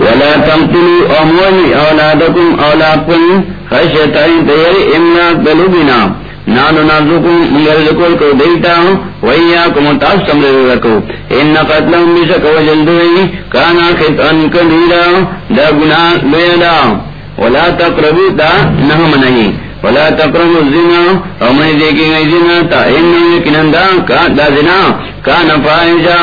ولا تقتلوا اموالي اولادكم اولادكم خشيه تير املاك بلوبنا. نانو نازوکم مگر ذکر کو دیتا ہوں ویاکم تاس سمجھ رکھو ان قتلهم بشک وجلدوئی کانا خطان کبیرا دا گناہ لیدا ولا تقربو دا نحم نہیں. ولا تقربو الزنا. ومن دیکھی گئی زنا تا. انہو یکنن دا دا زنا. کانا فائشا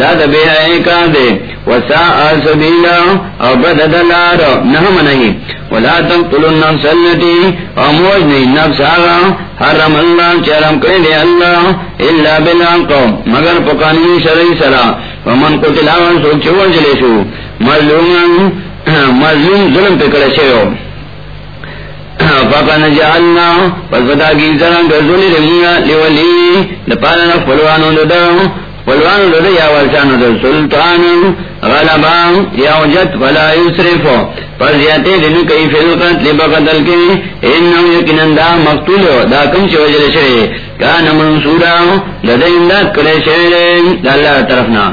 دا دا بے آئے کا دے. وساء سبیلا او بد دلار. نحم نہیں ولا تقتلوا النفس التي اموجني نفس آغا. حرم اللہ چرم کرے اللہ الا بالحق. مگر پکانی شرعی سرا. ومن قتل آغا سوک چو جلے شو. مظلوم مظلوم ظلم پہ کرے شو فقن جعلنا. پس بتا کی سرم گرزولی رمیا لیولی دپالنا فلوانو دداو فلوانو ددا یا ورشانو ددا سلطان غلبا یا وجد فلا یسرفو پر زیادے دن کئی فلقت لبا قتل کے انہو یکنن دا مقتول دا کم چی وجل شرے۔ کان منصورا ددا امداد کرے شرے، دا اللہ طرفنا۔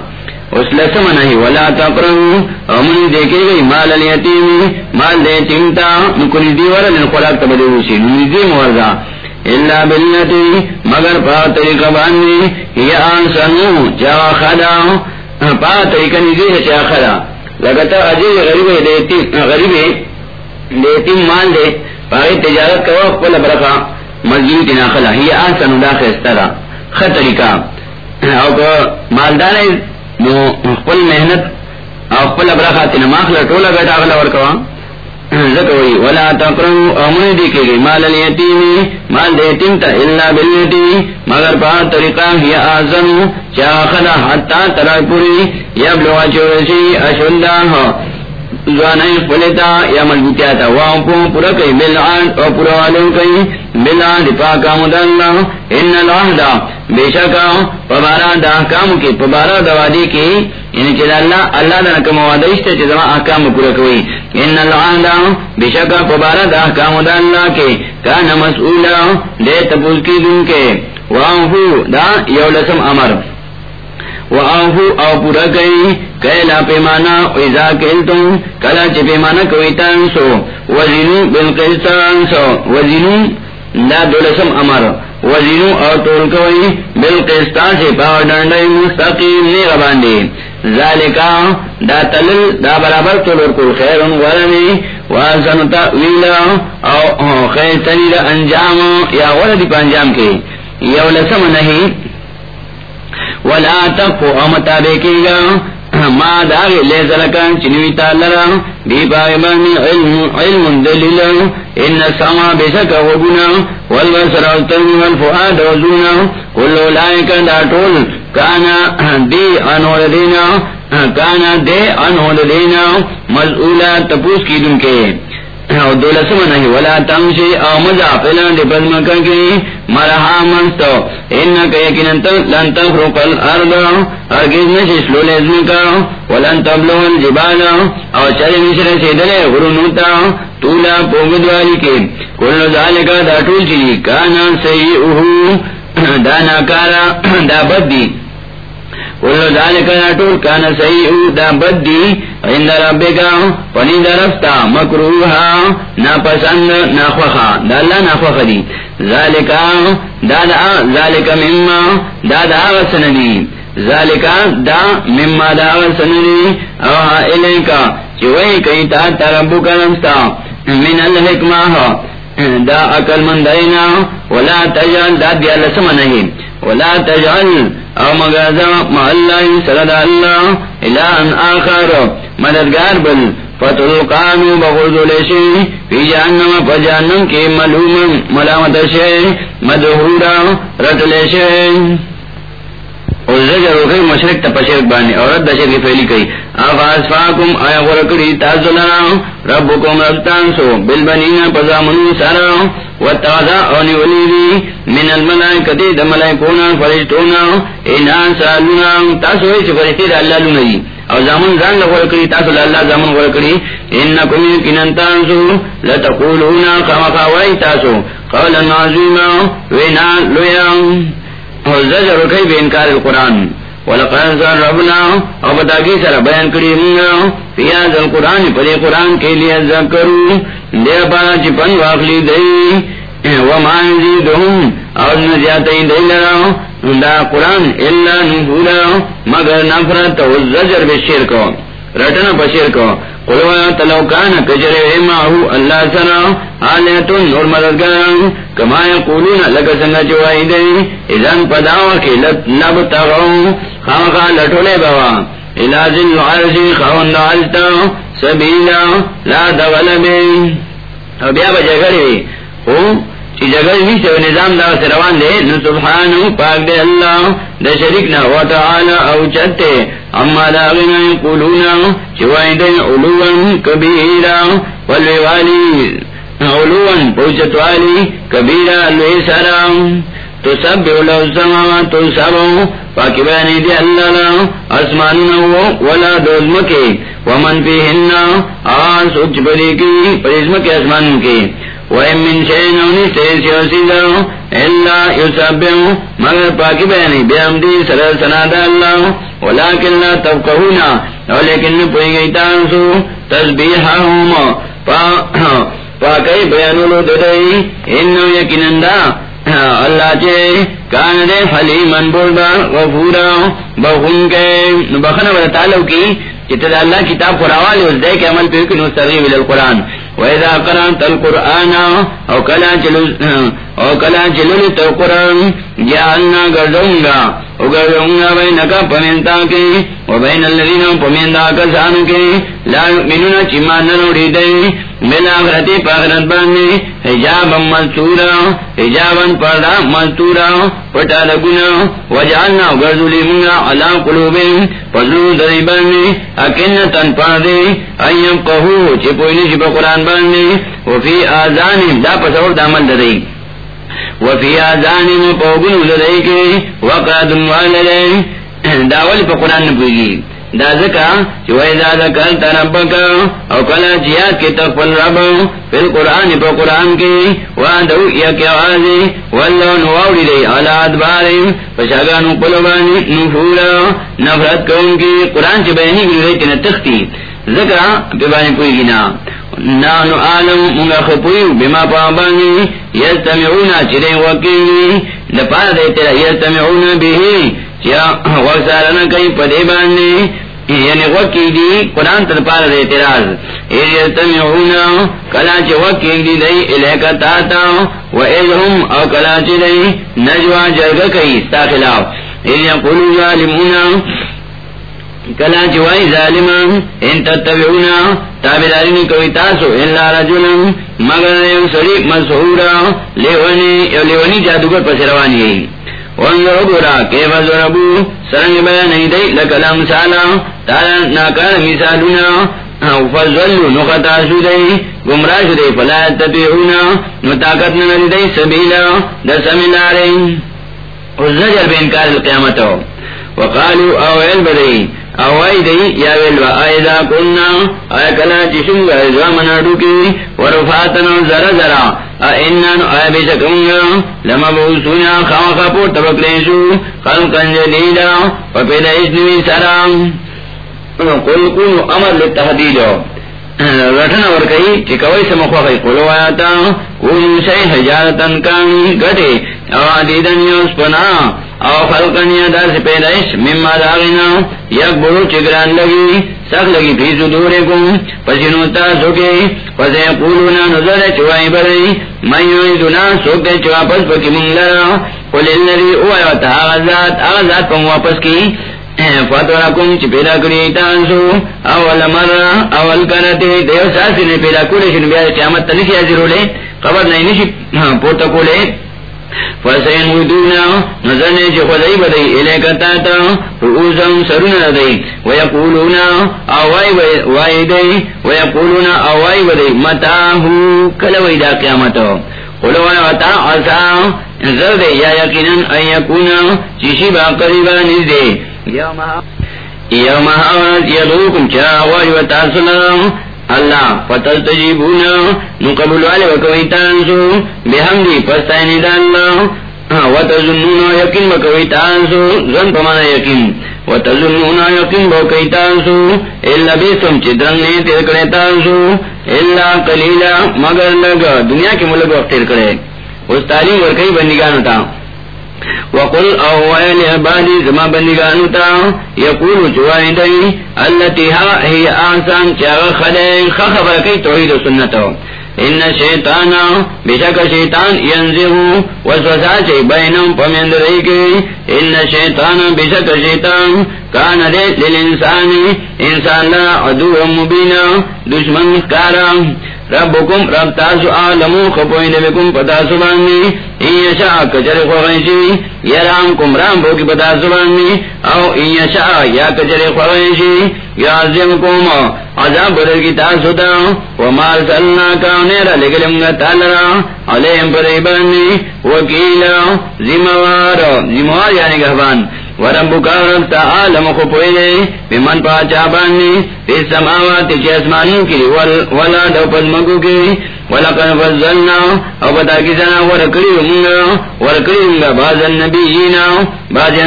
اس لسم نہیں، ولا تقرن۔ امن دیکھے گئی مال الیتیم، مال دے تیمتا نکلی دیورا دن خلاق تبدیوشی نمیدی مورزا۔ اللہ بلتی مگر پا طریقہ باننی یا آنسانو، جا خدا۔ پا طریقہ نزی ہے چاہ خدا لگتا عجیب غریب دیتی غریب دیتی مال دے۔ پاگی تجارت کا وقت پل برکا مسجد کی ناخلا ہی آنسانو دا خیسترا خط طریقہ۔ او مالدار نو، پل محنت، او پل برقا تینا ماخلہ ٹولا گٹا غلا ورکوا زکوی ولا تقروا امن مال مال تا مگر با طریقہ ہی آزم چاہ خدا حتا ترا پوری یبلغ چوسی اشدا ہو زوانای خپلتا یا مضبوطیا تا وان پو پورا کئی بلعان او پورا والو کئی بلعان دی پاکا مدلنا ان الوحدا بے شکا پبارا دا احکامو کی پبارا دا وادی کی. یعنی چیز اللہ اللہ دا نکم وادشتا چیز ما احکام پورا کوئی. ان الوحدا بے شکا پبارا دا احکامو دا اللہ کی. کانا مسئولا دے تپوز کی دن کے. وان ہو دا یولسم امر. وآفو او پورا کئی کئلا پیمانا ویزا کلتم، کلا چی پیمانا کوئی تانسو. وزنو بالقسطانسو. وزنو دا دولسم امر. وزنو او طول کوئی بالقسطان سے پاور ڈانڈائی مستقیم نی غباندی. ذالکا، دا تلل، دا برابر طولور کل خیرن ورنی واسنو تاویلا او خیر تنید انجام، یا وردی پا انجام کی. یولسم نہیں ولا تقو امتا بیکیگا ما داغی لیز لکان چنوی تالرا بی باغبانی علم, علم دلیل ان سما بسک وگنا والبسر والترمی والفعاد وزونا کلو لائکا دا طول کانا دی انول دینا کانا دی انول دینا مزعولا تپوس کی دن کے او دولسم نہیں ولا تمشی او مزا پلان دی پز پزمکا کی مرحا منستو. انکا یکنن لن تفرق الارض. ارگز نشش لول ازمکا ولن تبلو الجبال. او چل مشر سیدلے غرونوتا طولا پوگدوالی کی کل ذالکا دا طول چلی کانا سیئوہو دانا کارا دا بد دی کل ذالک ناٹول کان سیئو دا بدی عند ربکا پنی درفتا مکروحا ناپسند دا اللہ ناخوخ دی ذالکا دا دا مما دا دا آغسن دی ذالکا دا مما دا آغسن دی اوہا الیکا چوئی کئی تا تربو کرمستا من الحکمہ دا اکل من دینا ولا تجعل دا دی اللہ ولا تجعل او مغازا ما اللہ سرد اللہ الان آخر. مددگار بل، فتلقانو بغضو لیشی فی جہنم، پا جہنم کی ملوم، ملامت شی، مدہورا رت لیشی اور زجر روکی مشرک تا پشرک بانی اور رد دشر کی فیلی کئی. آفا اسفاکم آیا غرکڑی تازلنا، ربکم ربتانسو بالبنین پزامنو سارا واتغذا اونی ولیدی من الملائکتی دا ملائکونا سالونا تاسو ایچ فرشتی دا اللہ لونا دی او زامن زان لغرکڑی تاسو اللہ زامن غرکڑی انکم یکنن تانسو لتقولونا تاسو قولا نازیما وینا لویا زجر کئی بے انکار القرآن؟ ولقد ربنا او بتا کی سر بیان کری منگا پر قرآن کے لیے ذکرو دے چپن واخلی دئی وما یزیدهم اور نزیاتی دی دا قرآن اللہ نفورا مگر نفرت و زجر بشرکو رٹنا بشرکو قلوا تلو کان کجرے ماہو اللہ سنا آلیتون نور مددگاران کما یقولون لکا سنگا چوائی دے پداوا کی لب تغو خامخا لٹولے بوا عالتا سبیلا لا دغلبی بیا گری چی جگہ بھی سے نظام دا سے روان دے، نو سبحانو پاک دے اللہ دا شرکنا و تعالی او چتے، اما دا غنا یقولونا چوائی دے علوان کبیرا والوالی علوان پوچتوالی کبیرا لوی سرام تو سب بولو سما، تو سب پاکی بانی دی اللہ اسمان ولا دوزم کے ومن فی ہن آن سوچ بری کی پریزم کے اسمان کے۔ وَإِن شَيْءٍ يُسَبِّحُ إِلَّا يُسَبِّحُ مگر پاکی بیانی بیامدی سر سنادا اللہ ولیکن لا تفقہونا ولیکن پوئی گئی تانسو تسبیحہم پاکی بیانولو ددئی انہو یکنندہ اللہ چے، کان دے حلیمن بولدا غفورا، بخون کے بخنا بدا تعلق کی چتر اللہ کتاب قرآن اس دے کے عمل پہ کہ نستغیب القرآن. وَإِذَا قَرَأْتَ الْقُرْآنَ او کلا چلو او کلا چلو تو قرآن جعلنا گردوں گا گردونگا بینکا پمینتا کے و بین اللذین پمینتا کسان کے لا یؤمنون چیمان نروڑی دے ملا آخرتی پاخرت باندے حجابا مستورا حجابا پردا مستورا لگنا وجعلنا گردولی منگا علا قلوبین پزلو دری باندے اکنتن پردے ایم قہو چپوئی پا قرآن باندے وفی دا پسور دامل ددئی وفی آزانی میں پوگن لدئی کے وقت والدے داولی پا قرآن نپوئی دا ذکا چی ویزا ذکر تربکا او کلا چیات کی تقفل رب فی القرآن پا قرآن کی وادو یک آوازی واللو نواوڑی دی علا ادباری پشاگانو قلوبانی نفورا نفرت کون کی قرآن چی بینی گلی ریتی نتختی. ذکا پی بانی پوئی گینا نانو عالم منگا خپویو بما پابانی یستمعونا چرے وکیلی لپا دیتے یستمعونا بیہی چیا وسارنا کئی پدے باندے یعنی وکی دی قرآن تر پار دے اعتراض یستمعونا کلا چی وکی دی دی الیکا تاتا و ایلہم او کلا چی دی نجوا جرگا کئی ستا خلاف. یقولو ظالمونا کلا چوائی ظالمان ان تتبعونا تابدارینی کوئی تاسو اللہ رجلا مگر یو سریق مسحورا لیونی یو لیونی جادوگر پس روانی ہے وانظروا برا کیف ضربو سرنگ بیان ایدئی لکلام سالا تالا ناکار مثالونا۔ فضلو نخطا شدئی گمراہ شدئی فلا تبعونا نتاکت نردئی سبیلا۔ دسم لارئی وزجر بینکار القیامتو۔ وقالو اویل بدئی اوائی دی، یا ویلوا آئیدا کننا آیا کلا چشنگا ازوا مناڈو کی ورفاتنا زر زرا اینانو لما بوسونا خواقا پور تبکلیشو خلقا جدیدا، وپیدا اسنوی قل کنو امر لتحدیدو۔ رٹنا چکوئی قلو آیاتا کانی گٹے او خلقن یادا سے پیدائش، مما داغینا، یک برو چگران لگی سخ لگی فی صدورکم پسینو تاسو کے پسے قولونا نظر چوائی برائی من یویدونا سوکتے چوا پس پکی منگلرا قل اللذی اوائیوتا آغازات آغازات پا واپس کی فتورکم چی پیدا کری تاسو اول مر اول کرتے، دیو ساسی نے پیدا کولے، شنو بیاد قیامت تنشی حضر لے قبر نئی نشی ہاں، پورتا کولے فسین ودونا نظرنے چی خدای بدئی الے کتاتا رؤوسم سرون ردئی ویقولونا آوائی وائی دئی ویقولونا آوائی بدئی متاہو کلوئی دا قیامتو قلوائی وطا عصا زرد یا یقینن ان یکونا چیشی با قریبا نزدے یوم حوات یدوکم چرا آوائی وطا سلام اللہ فتل تجیبونا نقبل والے وکوی تانسو، بحمدی پستائنی دا اللہ ہاں، وتظنون یقین وکوی تانسو، زن پمانا یقین وتظنون یقین بو کئی تاسو الا بیتم چدرنگ نے تیر کرے تاسو الا قلیلا، مگر لگا دنیا کے ملک وقت تیر کرے۔ اس تعلیم اور کئی بندگان تا۔ وقل او ویل عبادی زما بندگانو تا یقولو چوائی دی، اللتی ها ہی آسان چاگا خدے خخبر کئی توحید و سنتو. ان شیطانا بشک شیطان ینزیو وسوسا چی بینم پمیند رئی کی. ان شیطانا بشک شیطان، کان دے للانسانی انسان لا عدو مبینا دشمن کارا. ربکم رب تاسو آلمو خپوین بکم پتا سبانی، این شاء کچر خوغنشی یرام کم رام بوکی پتا سبانی، او این شاء یا کچر خوغنشی یازم کم عذاب بدر کی تاسو دا ومال سلنا کاونیر لگلم گا تالرا علیم پر ایبانی، وکیلا زموار زموار یعنی گہبان ورب کا رکھتا کو پوئے بمن پاچا سماوات چی کی ولا کی فضلنا، او ورکڑی ورکڑی باز النبیینا باز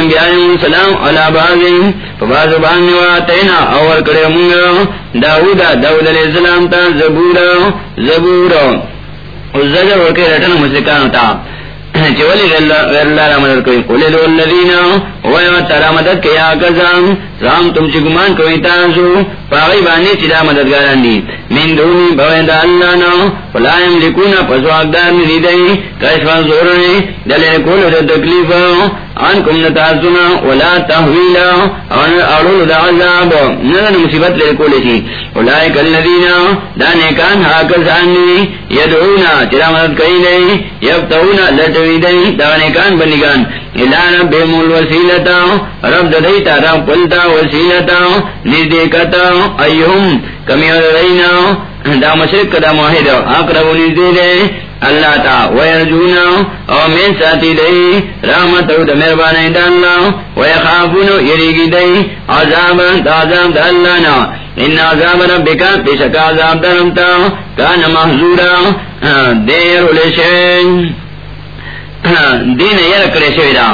سلام علا بازیم فباز بانی واتینا، او ورکڑی داودا داود علیہ السلام تا زبورا زبورا زجر رٹن مسلکانو تا۔ چولی غیر اللہ را مدد کوئی قولی دو اللذین ویو ترا مدد کیا کزام. رام تم چی گمان کوئی تانسو فاغی بانی چی دا مددگاران دی. من دونی بوین اللہ نو فلایم لکونا پسواق دار ندی کشفا زورنی. دلے کولو دا تکلیف آن کم نتاسونا ولا تحویلا. آن اڑول دا عذاب. نظر مصیبت لے کولی چی اولائک اللذین دانکان حاکسان دی یدعونا چرا مدد کئی دی یبتونا لٹوی دی دانکان بنگان الان بے مول وسیلتا رب دیتا، رب پلتا وسیلتا. نزدیکتا ایہم، کمی رینا دا مشرق دا موحد اقرب نزدی دے، اللہ تا ویرجونا او من ساتی دی رحمت او دا مربانی دا اللہ ویخافونو یریگی دی عذابا دا عذاب دا اللہ نا۔ ان عذاب ربکا پیشک عذاب دا رمتا کان محضورا۔ ہاں، دیر لشن ہاں، دین یر کرے شوی دا۔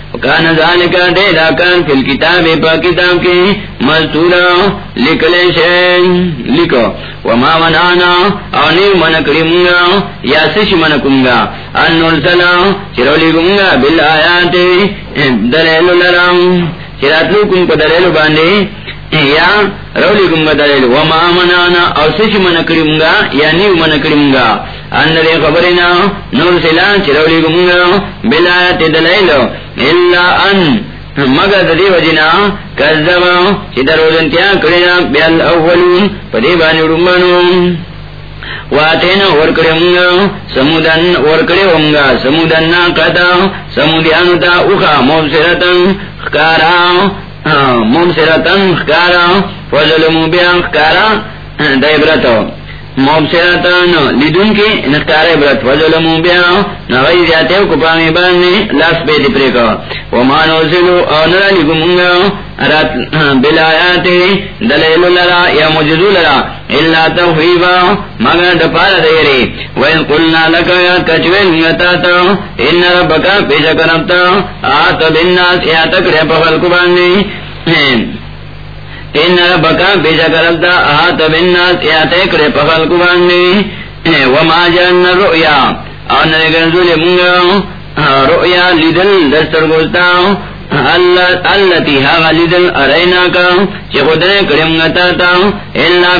عذاب سنتو وكان ذلك ديدا كان في الكتاب پا کتاب کی مزدورا لکلے شئ لکو، وما منعنا آنی من کرمگا یا سش من کنگا ان نرسلا چرولی کنگا بالآیات دلیل لرم چراتلو کن کو دلیل باندے، یا رولی کنگا دلیل، وما منعنا، او سش من کرمگا یا نیو من کرمگا ان دے خبرنا نرسلا چرولی کنگا بالآیات دلیل الا ان مگر ددی وجنا کذبا چی دروزن تیا کرنا بیال اولون پدی بانی رمانو واتینا ورکڑی منگا سمودن ورکڑی ونگا سمودن ناقتا سمودیانو تا اخا مبسرتن خکارا مبسرتن خکارا فظلمو بیان خکارا دائبرتو مبصرتان لیدون کی نختار عبرت وظلمو بیا نغی زیادے کو پامی باننے، لاس بیتی پریکا. وما نوزلو او نرا لگو منگا رات بلایات دلیل لرا، یا مجزو لرا اللہ توحیبا، مگر دپار دیری وین قلنا لکا یا کچوین نتاتا ان ربکا پیشا کرمتا آتا بنناس یا تکڑے پخل کو ان ربکا بیجا کرلتا آتا بالناس ایاتے کرے پخل کو باندی وما جان رؤیا اور لے لمنگا رؤیا لیدل دستر گوستا اللتی ها لیدل ارینا کا چی خودنے کریم گتا تا اللہ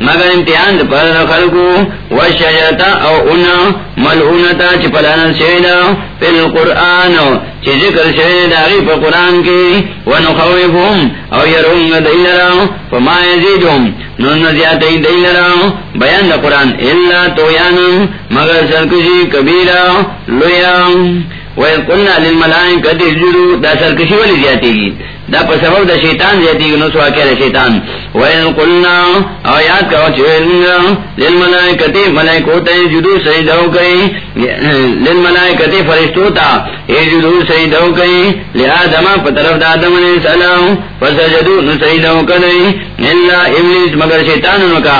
مگر امتحان پر خلقو وشجرتا او انا ملعونتا چی پلانا شیدا فی القرآن چی ذکر شید داغی پا قرآن کی ونخوفهم او یرون دیلرا فما یزیدهم نون زیادی بیان دا قرآن اللہ تویانا مگر سرکشی کبیرا لویا وَإِذْ لِلْمَلَائِكَةِ اسْجُدُوا، دا سرکشی والی زیادتی گی دا پا سبب دا شیطان زیادتی گی نسوا کیا دا شیطان. وَإِذْ قُلْنَا لِلْمَلَائِكَةِ جدو سجدو کئی لِلْمَلَائِكَةِ سجدو کئی لِآدَمَ پترف دا آدم علیہ السلام فسجدو نسجدو کئی اللہ ابلیس، مگر شیطانوں کا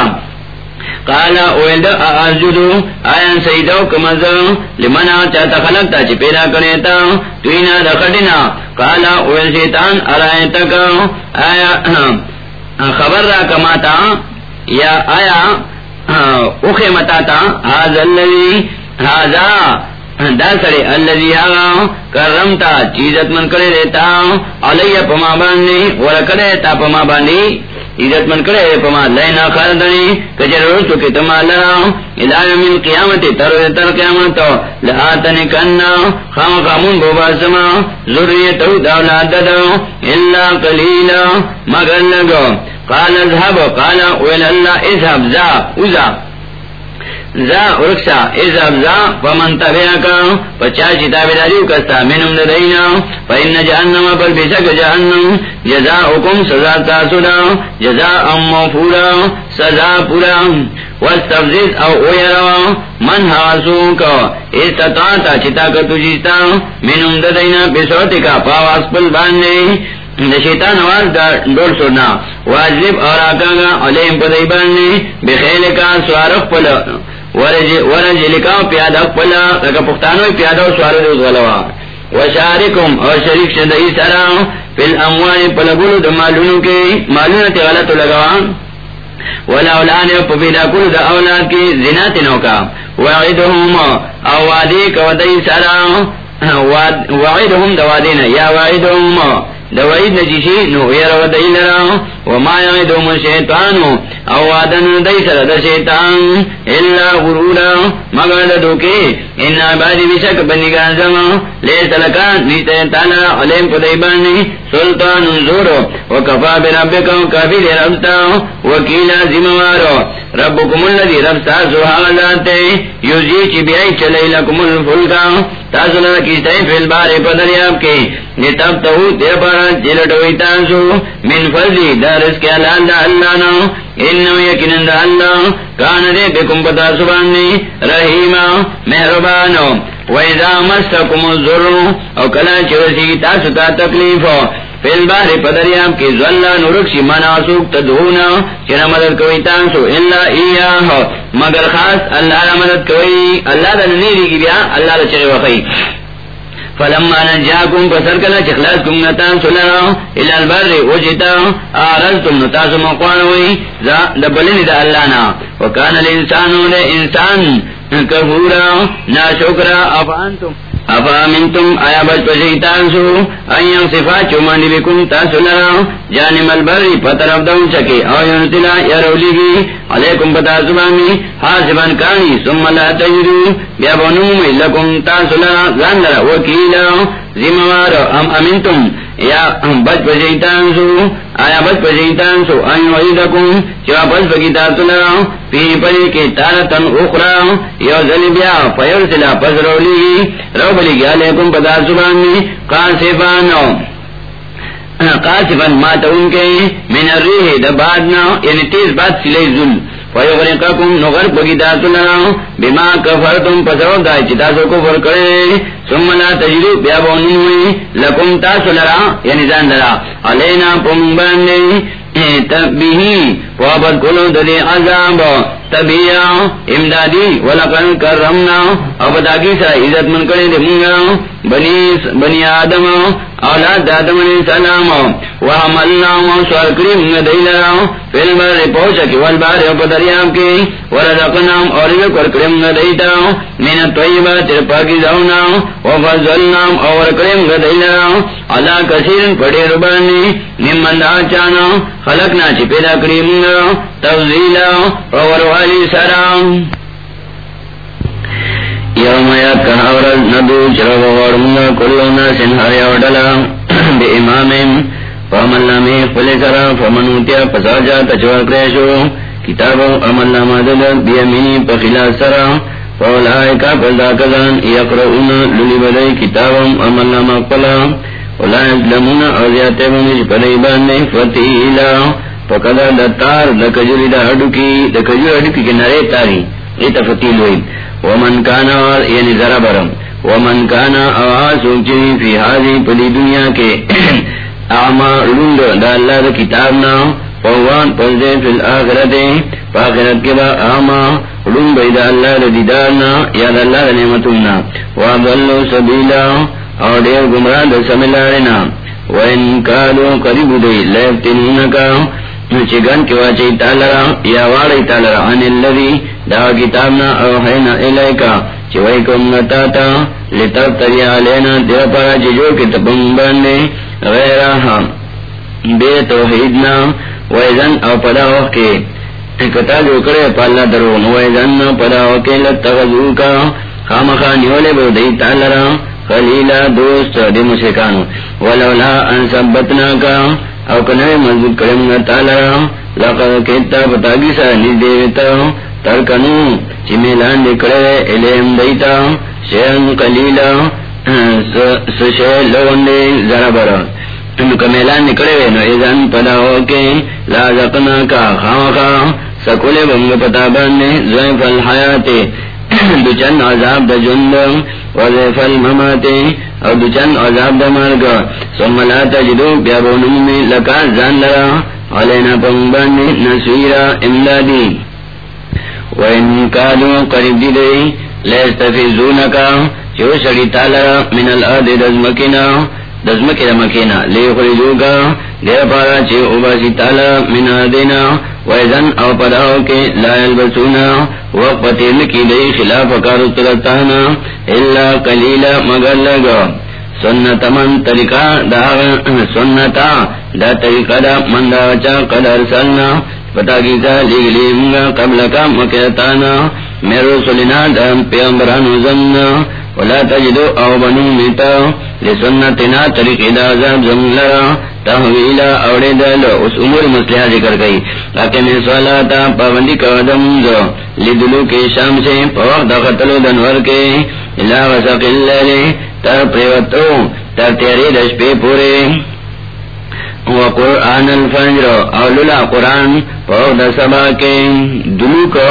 کالا اویل آجدو آیا سیدو کمزو لمنا چاہتا خلقتا چی پیدا کرتا توینا دخٹنا کالا اویل شیطان، ارائے تک آیا خبر را کماتا یا آیا اوخی متاتا حاض اللذی حاضا دا سڑے اللذی آگا کرمتا چیزت من کرے دیتا علی پما باندی، ورکڑے تا پما باندی. عزت من کرے پما لینا خالدنی کجر رو روسو تما تمالا الان من قیامت، تر تر قیامت. لآتنی کننا خام خامون بوبا سما. ذریتو دولاد ددو اللہ قلیلا. مگر لگو، قال اذهب، قال ویل اللہ اذهب، زا ازا زا ارکسا از ابزا فمن تبعکا پچا چتا بیداریو کستا منم دینا فا ان جہنم پر بشک جہنم جزا حکم سزا تاسودا جزا ام موفورا سزا پورا، واستفزیز او اویرا، من حاسو کا استطاعتا چتا کتو جیستا منم دینا بسوتی کا پاواس پل باندے شیطان آواز دا ڈول سوڑنا واجب اور آکا گا علیم پدائی باندے بخیل کا سوارخ پل ورج لکاو پیادا پلا لکا پختانوی پیادا دوز غلوا وشارکم اور شریک شدئی سرا فی پلگولو دا کے غلطو ولا اولاد په پیدا کولو د اولاد زنا تنو کا وعدهم او وعده کو دای سلام وعدهم دوادین یا وعدهم دوائد نجیشی نو ویر و لرا وما یعیدهم الشیطانو او وعدن دی سر دا شیطان. الا غرورا، مگر دا دوکی ان عبادی بشک بندگان زمان لیس لکان نیتا تالا علیم قدیبانی سلطان زورو وکفا بربکا کافی دی ربتا وکیلا زموارو ربکم اللذی ربتا سوحا ذاتے یوزی چی بیائی چلی لکم الفلکا تاسولا کشتائی فی البار پدریاب کی نتب تہو تیر پارا جلٹوئی تاسو من فضلی دارس کے اللہ دا اللہ نو انہو یکنن اللہ کان دے بکم پتا سبانی رحیما محربانو ویزا مستکم الظلم او کلا چوسی تاسو تا تکلیفو فیل بار پدریاب کی زواللہ نرکشی مناسوک تدھونا چنا مدد کوئی تانسو اللہ ایاہ. مگر خاص اللہ را مدد کوئی، اللہ دا نیری کی بیا، اللہ دا چگے وخی فلما نجاکم پسر کلا چخلاص کم نتان سلرا الى البر وجتا آرزتم نتاسو مقوانوی دبلن دا اللہ نا وکان الانسانو دا انسان کفورا نا شکرا افانتم افا منتم آیا بچ پشیتان جی سو این صفا چومانی بکن تاسو لرا جانم البری پترف دون چکی او یونتلا یرولی گی علیکم پتاسو بامی. حاسبان کانی. سم لا تجدو. بیا بنوم لکم تاسو لرا زان لرا وکیلا. زموار ام امنتم؟ یا بچ پشیتان سو، آیا بچ پشیتان سو این وحیدکم چوا بچ پکیتا سلرا پی پلی کی تارتن اخرا یو ذلی بیا فیرسلا پس رولی۔ رو بلی گیا لیکم پتا سبانی قاسفانو قاسفان ماتا ان کے۔ من الریح دا بادنا یعنی تیز باد سلی ظلم فیغرقکم نغر بگی تاسو لرا بما پسرو دای چی کفر کرے۔ ثم لا تجدو بیا بونوی لکم تاسو لرا یعنی زان لرا۔ علینا پم باندی تبیہی پوابت کلو ددی عذاب۔ تبیہ امدادی ولقن کرمنا اب تاکی سا عزت من کرے دے مونگا بنی, بنی آدم۔ اولاد آدم علیہ السلام وحملنا وصور کریم دیلرا فیل بر پوچکی والبار اپ دریاب کی ورزقنام اور ذکر کریم دیتا من الطیبات پاکی زونا وفضلنام اور کریم دیلرا علا کثیر پڑی ربانی، ممن دا چانا، خلقنا چی پیدا کریم تفضیلا ووروالی سرام یوم یاد کہا ورز ندو چرو ورمنا کلو ناسن ہر یوڈلا بے امامیم فامل نامی فلی سرا فمنوتیا پساجا تچوار کریشو کتاب عمل نامہ دل بیمینی پخلا سرا فولائکا پزا کزان یقرؤون للی بدئی کتابم عملنا مقبلا اولائک لمون اوزیاتے بمیش پدئی باندے فتیلا پکدا دا تار دا کجوری دا حدو کی دا کجوری حدو کی کنارے تاری ایتا ہوئی. ومن کانا یعنی ذرا برم. ومن کانا آوازو چنی فی حاضی پدی دنیا کے اعما لند دا اللہ دا کتابنا فوان پزدے فی الاخرت. فاخرت کے با اعما علوم بید اللہ ردیدارنا یاد اللہ نعمتنا وابلو سبیلا اور دیر گمراہ در سملارنا وین کالو قریب دی. لیفتنونکا. چگن کی واچی تالرا. یا واری تالرا. عن اللذی دا کتاب کتابنا اوحینا الیکا چوئی چوئیکم نتاتا لتب تری علینا دیر پارا چجو کی تپنگ باندے غیرہا بے توحید توحیدنا ویزن او پدا وقت کے۔ کتا جو کرے پالا درو نوے جن پدا وکیل تغزو کا۔ خام خانی والے بو دی تالرا خلیلا دوست دی مشکانو ولولا ان سبتنا کا، او کنوے مضبوط کرم گا تالرا لقد کتا پتاگی سا نزدیتا ترکنو، چی میلان دکڑے علیم دیتا، شیئن قلیلا سشے لون دی ذرا برا. میلان نکڑے، نو ایزان پدا ہو کے کا خام سکولے بنگ پتا باندے زویف الحیاتے دوچن عذاب دا جند وزیف المماتے او دوچن عذاب دا مرگ. سم لا تجدو بیابونم میں لکا زان لرا. علینا پنگ باندے نسویرا امدادی. وین کادو قریب دی دی لیستفیزونکا چو شڑی تالرا من الارد دزمکینا دزمکی دمکینا دیر پارا چی اوباسی تالا من ویزن او پداو کے لا وقت لکی دی خلاف کارو تلتانا اللہ قلیلا مگر لگا سنت من طریقہ دا سنتا دا طریقہ دا من دا چا قد ارسلنا پتا کیسا لیگ لیمگا قبل کا مکیتانا میرو سلنا دا پیامبرانو زمنا، ولا تجدو او بنو میتا، لسنتنا طریقی دا عذاب زملرا تحویلا اوڑے دل اس امور مسلحہ ذکر گئی تاکہ میں سوالاتا پابندی کا دمزو لدلو کے شام سے پوق دا قتلو دنور کے۔ الہ وسق اللہ تر پریوتو، تر تیری دش پی پورے۔ وقرآن الفجر اولولا قرآن پوق دا سبا کے دلو کو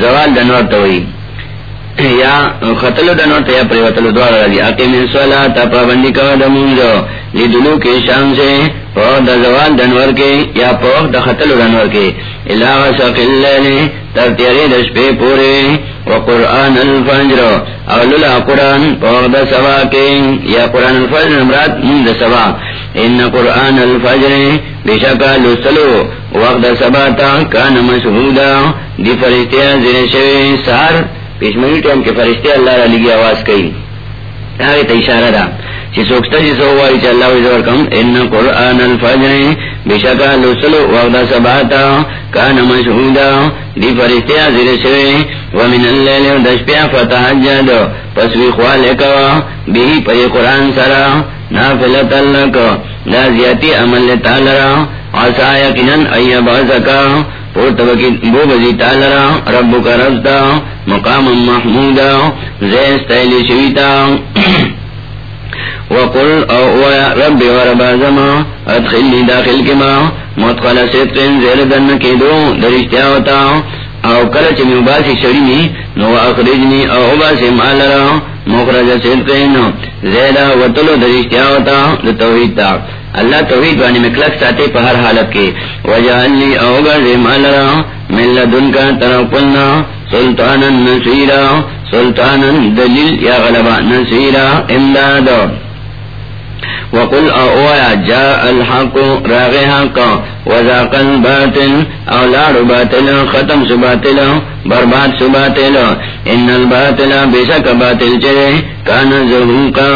زوال دنور توئی یا خطل دنو یا پریوتل دوار رضی آقی من سوالا تا پابندی کا دمونزو لی دلو کے شام سے پوخ دا زوال دنور کے یا پوخ دا خطل دنور کے۔ علاقہ ساقی اللہ تر تیرے دش پہ پورے۔ و قرآن الفجر اولولا قرآن پوخ سوا کے۔ یا قرآن الفجر امرات من دا سوا۔ ان قرآن الفجر بشکا لسلو، وقت سبا تا کان مشہودا۔ دی فرشتیا زیر شوی سار پیشمنی ٹائم کے فرشتے اللہ علی کی آواز کئی۔ آگے تو اشارہ دا چی وائی چا اللہ وزور کم، ان قرآن الفجر بشکا لسلو وغدا سباتا، کان مشہودا، دی فرشتے حاضر شوے ومن اللیل و دشپیا فتحجد خوالکا پری قرآن سرا نافلت اللہ کو لا زیادی عمل تالرا عصا یقنن تالرا رب کا ربتا مقام محمودا، زیست شویتا۔ وقل او رب و رب زما ادخلی داخل کے ماں مدخل صدقین زیر دن کے دو درشتیا ہوتا او کلچ میں باسی شریمی نو اخرجنی او باسی مالرا. مخرج صدقین زیدہ وطلو درشتیا ہوتا دو تا اللہ توحید وانی میں کلک ساتے پہ ہر حالت کے. وجعلی اوگا زمالرا من لدن کا طرفنا سلطانا نصیرا. سلطانا دلیل یا غلبا نصیرا امداد. وقل اویا جاء الحق، راغ حق. وزاق الباطل، اولاد باطل، ختم سباطل برباد سباطل ان الباطل بشک باطل چرے کان زہوکا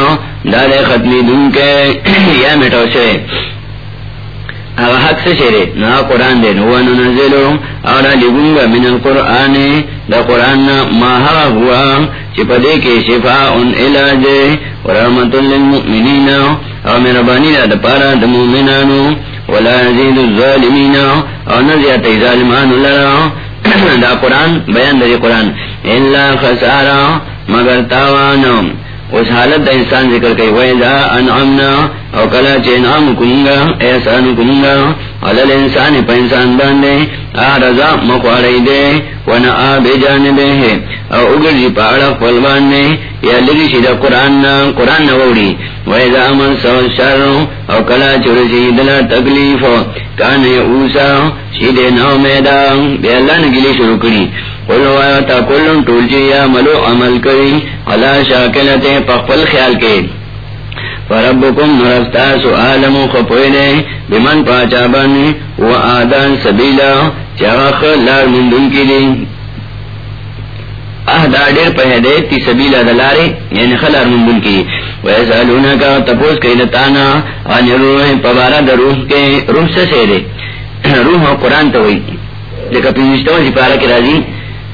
دار ختمی دن کے، یا مٹو سے اگر حق سے شرے نا قرآن دے نو ننزلو. اور لگنگا من القرآن. دا قرآن ما ہوا ہوا چپدے کے شفاء علاج ورحمت للمؤمنین. اور میرا بانی دا پارا دا مومنانو ولا يزيد الظالمين او نزيات ظالمان لرا دا قرآن، بیان دا قرآن. اللہ خسارا مگر تاوان اس حالت دا انسان ذکر کئی ویزا انعمنا او کلا چے انعام کنگا احسان کنگا علل انسان پا انسان باندے آرزا مقواری دے ونا آب جانبے ہے او اگر جی پاڑا قول باندے یا لگی شید قرآن نا قرآن نا نوڑی ویزا من سو شر او کلا چرسی دلا تکلیف کانے اوسا شید نو میدان بے اللہ نگلی شروع کری قلواتا کلن ٹولچی یا ملو عمل کری علا شاکلتے پخپل خیال کے فربکم نرستا سؤالمو خپوئنے بمن پاچا بانی و آدان سبیلا چاخ لار مندن کی دی. اہدا دیر پہدے تی سبیلا دلارے یعنی خلار مندن کی ویسالونا کا تپوس کئی دتانا، آنی روح پبارا در روح کے روح سے سیرے روح قرآن تو ہوئی. لیکن پیشتوں سی پارا کی راضی.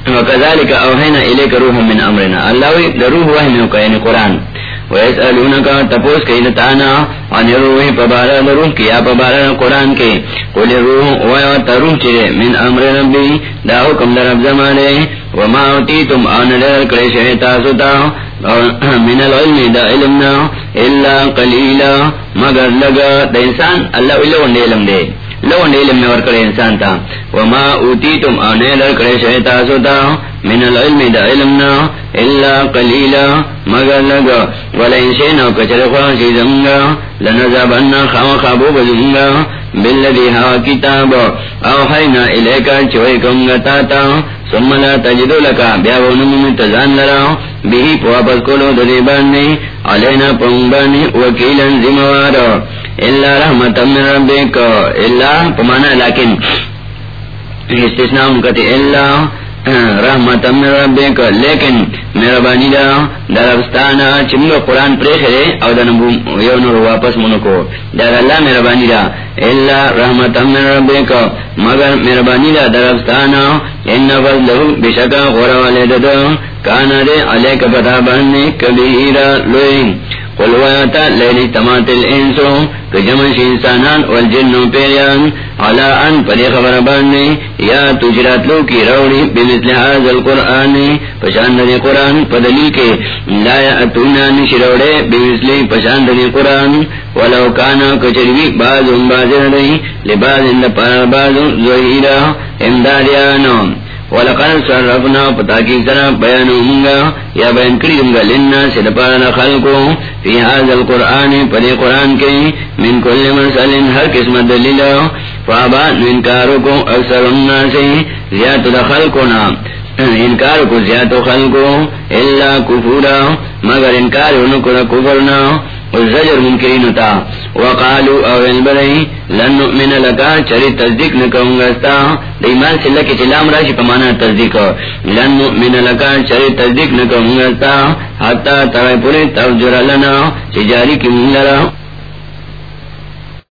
وكذلك اوحينا اليك روحا من امرنا. الله دروح وحي يعني یعنی قران ويسالونك تپوس كي لتانا عن الروح فبارا دروح كي يا فبارا قران كي قل الروح ويا تروح چه من امر ربي دا حكم در رب زمانه وما اوتيتم ان لر كري شيطا ستا من العلم دا علمنا الا قليلا مگر لگا دا انسان الله الا ون علم دے۔ لو علم میں ورکڑے انسان تا۔ وما اوتیتم آنے لرکڑے شیطا سوتا من العلم دا علمنا الا قلیلا، مگر لگا ولئن شینا کچر خواشی زمگا لنزابنا خوا خوابو بزنگا باللذی ہوا کتاب اوحینا الیکا چوئی کمگا تاتا ثم لا تجدو لکا بیاو نمون تزان لرا بھی پواپس کلو دریبانی علینا پنبانی وکیلا زموارا اللہ رحمت من ربک اللہ پمانا، لیکن استثناء مکتی اللہ رحمت من ربک. لیکن مہربانی دا دربستانا چمگا قرآن پریخ دے او دا نبو یونو رو واپس منکو. در اللہ مہربانی دا. اللہ رحمت من ربک. مگر مہربانی دا دربستانا ان فضلہو بشکا غور والد دا کانا دے علیک پتا باننے کبیرا لوئیں قل لیلی تمات الانسو کجمش انسانان والجنو پیریان علا ان پدی خبر باننے یا تجرات لو کی روڑی بمثل حاضر القرآن. پشاند دی قرآن پدلی کے لا یعتونا نشروڑے بمثل پشاند دی قرآن. ولو کانا کچروی بعض ان بعض ردی لباز اند پار بعض زہیرہ امدادیانو. ولقد صرفنا پتاکی سرا بیان ہونگا یا بیان کری ہونگا لنا خلقو فی القرآن قرآن کے من کل مسئل ہر قسم دلیل فابا انکارو کو اکثر الناس زیادت دخل کو نام انکار کو زیادت خلقو اللہ کفورا مگر انکار انکو دا کفرنا والزجر منکرین تا وقالو او برئی لن نؤمن لکا چری تصدیق نکونگا استا ایمان سے لکی چلام راشی پمانا تصدیق. لن نؤمن لکا چری تصدیق نکونگا استا حتی ترائی پوری تفجر لنا، چی جاری کی منگلرہ